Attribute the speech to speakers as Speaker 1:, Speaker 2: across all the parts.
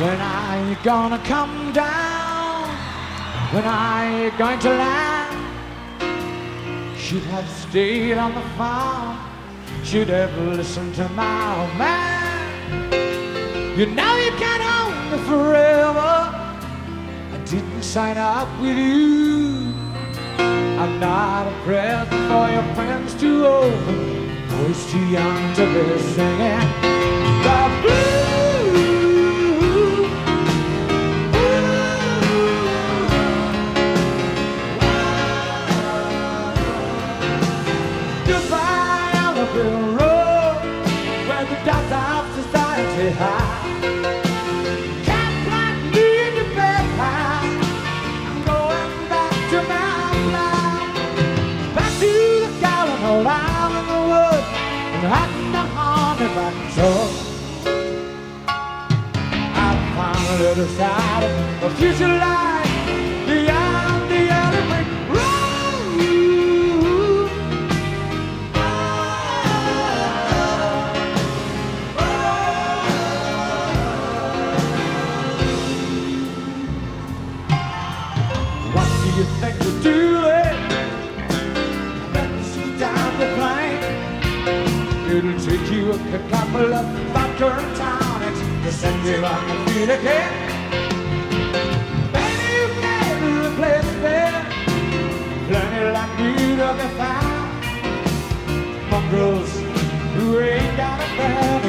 Speaker 1: When are you gonna come down? When are you going to land? Should have stayed on the farm. Should have listened to my old man. You know you can't own me forever. I didn't sign up with you. I'm not a present for your friends to open. Always too young to be singing and the haunted back so. Found a little side of future life beyond the road. What do you think It'll take you a couple of vodka and tonics to send you on your feet again. Baby, you can't replace it. Plenty like you to be found. Mongrels who ain't got a penny,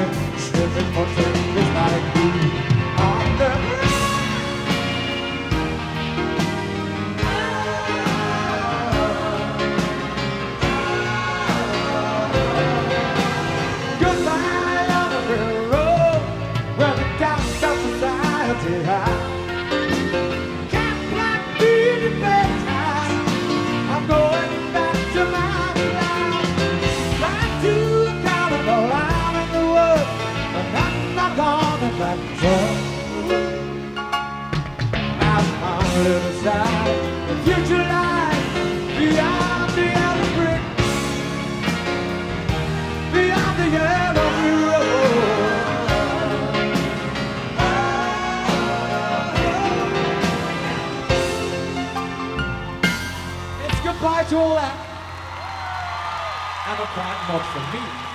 Speaker 1: hide. Can't me in the bedtime. I'm going back to my life. To the in the and I'm not gonna back found a little side, the future goodbye to all that. And a quiet nod from me.